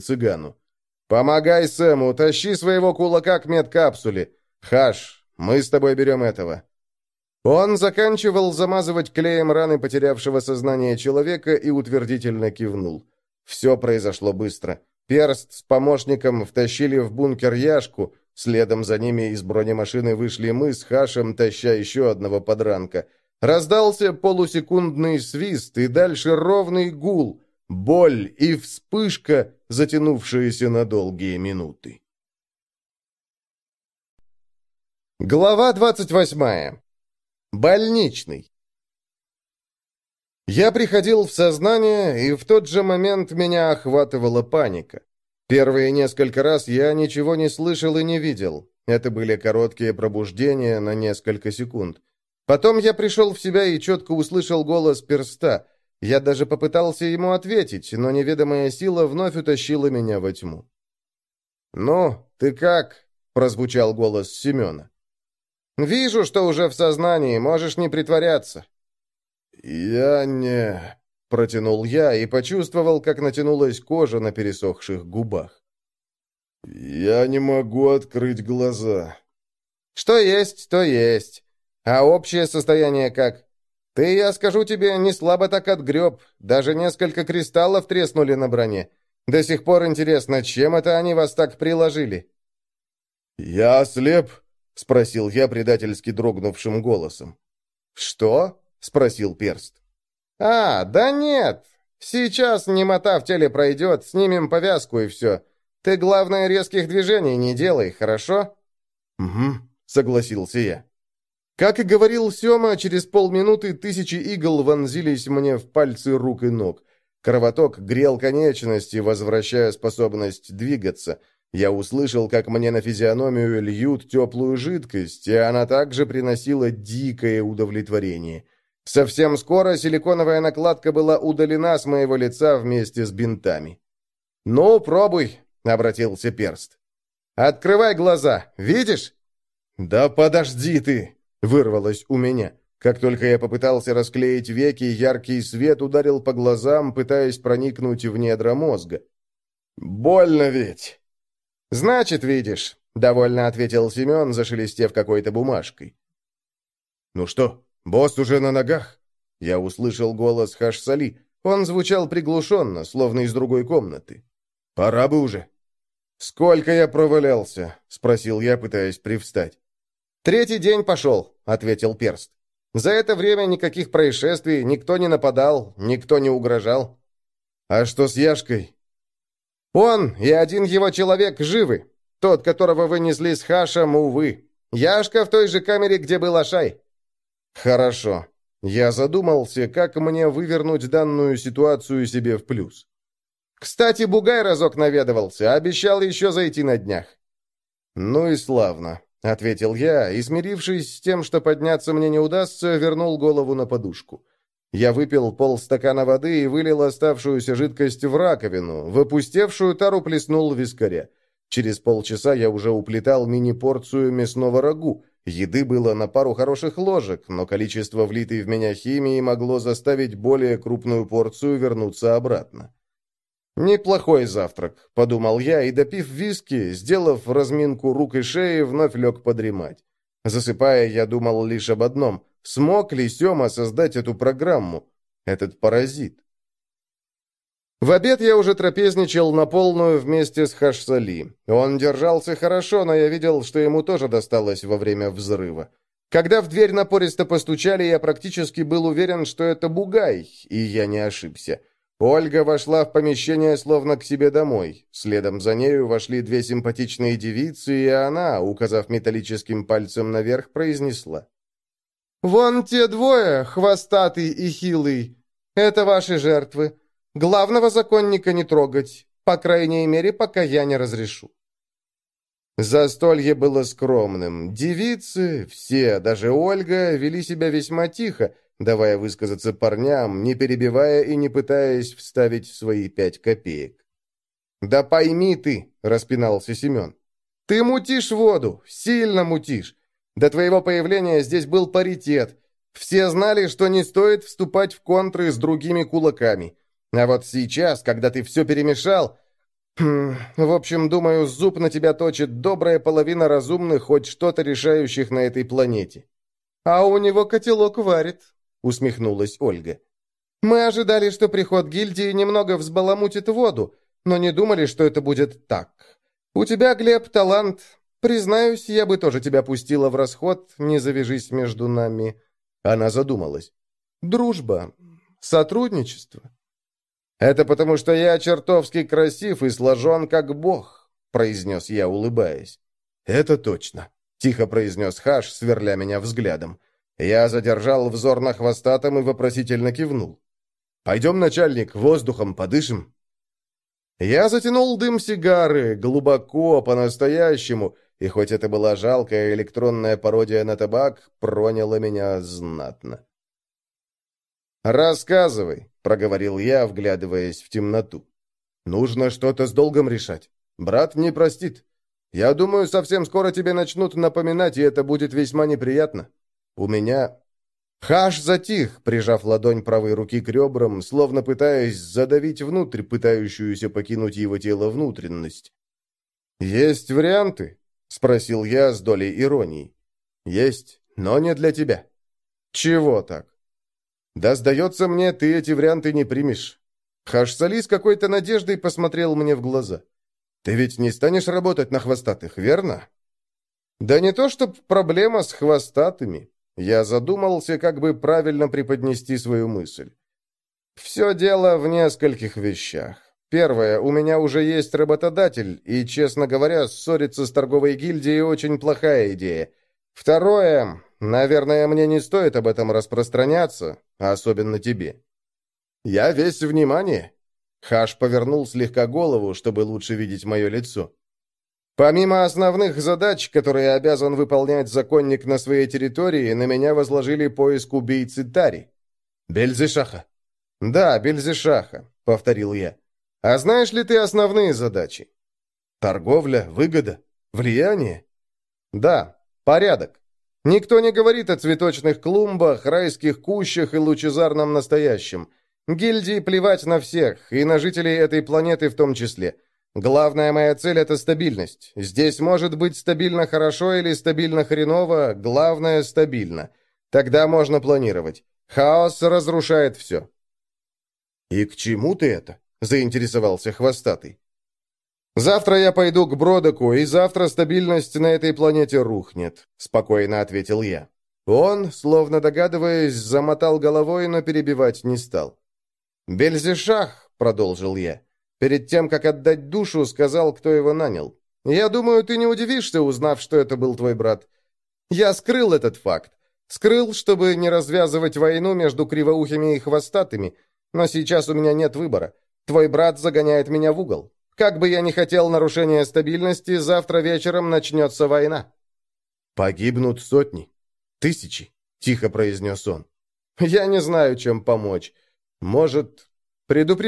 цыгану. «Помогай Сэму, тащи своего кулака к медкапсуле. Хаш, мы с тобой берем этого». Он заканчивал замазывать клеем раны потерявшего сознание человека и утвердительно кивнул. Все произошло быстро. Перст с помощником втащили в бункер Яшку, следом за ними из бронемашины вышли мы с Хашем, таща еще одного подранка. Раздался полусекундный свист, и дальше ровный гул, боль и вспышка, затянувшиеся на долгие минуты. Глава двадцать восьмая. Больничный. Я приходил в сознание, и в тот же момент меня охватывала паника. Первые несколько раз я ничего не слышал и не видел. Это были короткие пробуждения на несколько секунд. Потом я пришел в себя и четко услышал голос перста. Я даже попытался ему ответить, но неведомая сила вновь утащила меня во тьму. «Ну, ты как?» — прозвучал голос Семена. «Вижу, что уже в сознании, можешь не притворяться». «Я не...» — протянул я и почувствовал, как натянулась кожа на пересохших губах. «Я не могу открыть глаза». «Что есть, то есть. А общее состояние как? Ты, я скажу тебе, не слабо так отгреб. Даже несколько кристаллов треснули на броне. До сих пор интересно, чем это они вас так приложили?» «Я ослеп», — спросил я предательски дрогнувшим голосом. «Что?» — спросил Перст. «А, да нет. Сейчас немота в теле пройдет, снимем повязку и все. Ты, главное, резких движений не делай, хорошо?» «Угу», — согласился я. Как и говорил Сема, через полминуты тысячи игл вонзились мне в пальцы рук и ног. Кровоток грел конечности, возвращая способность двигаться. Я услышал, как мне на физиономию льют теплую жидкость, и она также приносила дикое удовлетворение. Совсем скоро силиконовая накладка была удалена с моего лица вместе с бинтами. «Ну, пробуй», — обратился перст. «Открывай глаза, видишь?» «Да подожди ты!» — вырвалось у меня. Как только я попытался расклеить веки, яркий свет ударил по глазам, пытаясь проникнуть в недра мозга. «Больно ведь!» «Значит, видишь», — довольно ответил Семен, зашелестев какой-то бумажкой. «Ну что, босс уже на ногах?» Я услышал голос Хашсали. Он звучал приглушенно, словно из другой комнаты. «Пора бы уже». «Сколько я провалялся?» — спросил я, пытаясь привстать. «Третий день пошел», — ответил Перст. «За это время никаких происшествий, никто не нападал, никто не угрожал». «А что с Яшкой?» Он и один его человек живы. Тот, которого вы несли с Хашем, увы. Яшка в той же камере, где был Ашай». «Хорошо. Я задумался, как мне вывернуть данную ситуацию себе в плюс». «Кстати, Бугай разок наведывался, обещал еще зайти на днях». «Ну и славно», — ответил я, и, смирившись с тем, что подняться мне не удастся, вернул голову на подушку. Я выпил полстакана воды и вылил оставшуюся жидкость в раковину, в опустевшую тару плеснул вискаря. Через полчаса я уже уплетал мини-порцию мясного рагу. Еды было на пару хороших ложек, но количество влитой в меня химии могло заставить более крупную порцию вернуться обратно. «Неплохой завтрак», — подумал я, и, допив виски, сделав разминку рук и шеи, вновь лег подремать. Засыпая, я думал лишь об одном. Смог ли Сема создать эту программу? Этот паразит. В обед я уже трапезничал на полную вместе с Хашсали. Он держался хорошо, но я видел, что ему тоже досталось во время взрыва. Когда в дверь напористо постучали, я практически был уверен, что это Бугай, и я не ошибся. Ольга вошла в помещение словно к себе домой. Следом за нею вошли две симпатичные девицы, и она, указав металлическим пальцем наверх, произнесла. «Вон те двое, хвостатый и хилый. Это ваши жертвы. Главного законника не трогать, по крайней мере, пока я не разрешу». Застолье было скромным. Девицы, все, даже Ольга, вели себя весьма тихо, давая высказаться парням, не перебивая и не пытаясь вставить свои пять копеек. «Да пойми ты», — распинался Семен, — «ты мутишь воду, сильно мутишь. До твоего появления здесь был паритет. Все знали, что не стоит вступать в контры с другими кулаками. А вот сейчас, когда ты все перемешал... Хм, в общем, думаю, зуб на тебя точит добрая половина разумных, хоть что-то решающих на этой планете». «А у него котелок варит», — усмехнулась Ольга. «Мы ожидали, что приход гильдии немного взбаламутит воду, но не думали, что это будет так. У тебя, Глеб, талант. Признаюсь, я бы тоже тебя пустила в расход, не завяжись между нами». Она задумалась. «Дружба. Сотрудничество». «Это потому, что я чертовски красив и сложен, как бог», — произнес я, улыбаясь. «Это точно», — тихо произнес Хаш, сверля меня взглядом. Я задержал взор на хвостатом и вопросительно кивнул. «Пойдем, начальник, воздухом подышим?» Я затянул дым сигары, глубоко, по-настоящему, и хоть это была жалкая электронная пародия на табак, проняло меня знатно. «Рассказывай», — проговорил я, вглядываясь в темноту. «Нужно что-то с долгом решать. Брат не простит. Я думаю, совсем скоро тебе начнут напоминать, и это будет весьма неприятно. У меня Хаш затих, прижав ладонь правой руки к ребрам, словно пытаясь задавить внутрь пытающуюся покинуть его тело внутренность. «Есть варианты?» — спросил я с долей иронии. «Есть, но не для тебя». «Чего так?» «Да, сдается мне, ты эти варианты не примешь». Хаш-Сали с какой-то надеждой посмотрел мне в глаза. «Ты ведь не станешь работать на хвостатых, верно?» «Да не то, чтоб проблема с хвостатыми. Я задумался, как бы правильно преподнести свою мысль. Все дело в нескольких вещах. Первое, у меня уже есть работодатель, и, честно говоря, ссориться с торговой гильдией очень плохая идея. Второе, наверное, мне не стоит об этом распространяться, особенно тебе. Я весь внимание. Хаш повернул слегка голову, чтобы лучше видеть мое лицо. Помимо основных задач, которые обязан выполнять законник на своей территории, на меня возложили поиск убийцы Тари. Бельзешаха. Да, Бельзешаха, повторил я. А знаешь ли ты основные задачи? Торговля, выгода, влияние? Да, порядок. Никто не говорит о цветочных клумбах, райских кущах и лучезарном настоящем. Гильдии плевать на всех, и на жителей этой планеты в том числе. Главная моя цель — это стабильность. Здесь может быть стабильно хорошо или стабильно хреново, главное — стабильно. Тогда можно планировать. Хаос разрушает все. «И к чему ты это?» — заинтересовался Хвостатый. «Завтра я пойду к Бродоку, и завтра стабильность на этой планете рухнет», — спокойно ответил я. Он, словно догадываясь, замотал головой, но перебивать не стал. «Бельзешах», — продолжил я, — Перед тем, как отдать душу, сказал, кто его нанял. Я думаю, ты не удивишься, узнав, что это был твой брат. Я скрыл этот факт. Скрыл, чтобы не развязывать войну между кривоухими и хвостатыми. Но сейчас у меня нет выбора. Твой брат загоняет меня в угол. Как бы я ни хотел нарушения стабильности, завтра вечером начнется война». «Погибнут сотни, тысячи», — тихо произнес он. «Я не знаю, чем помочь. Может, предупредить